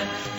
time.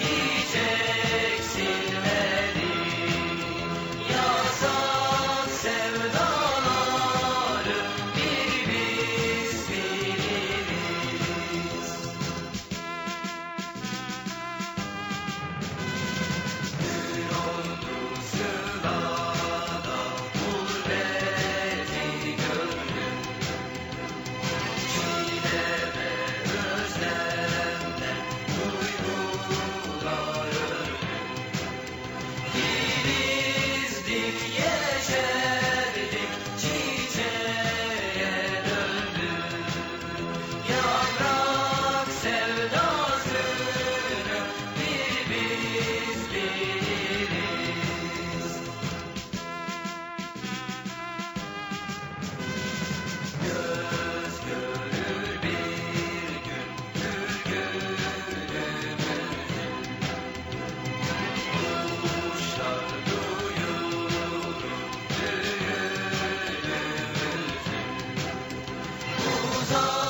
Amazon.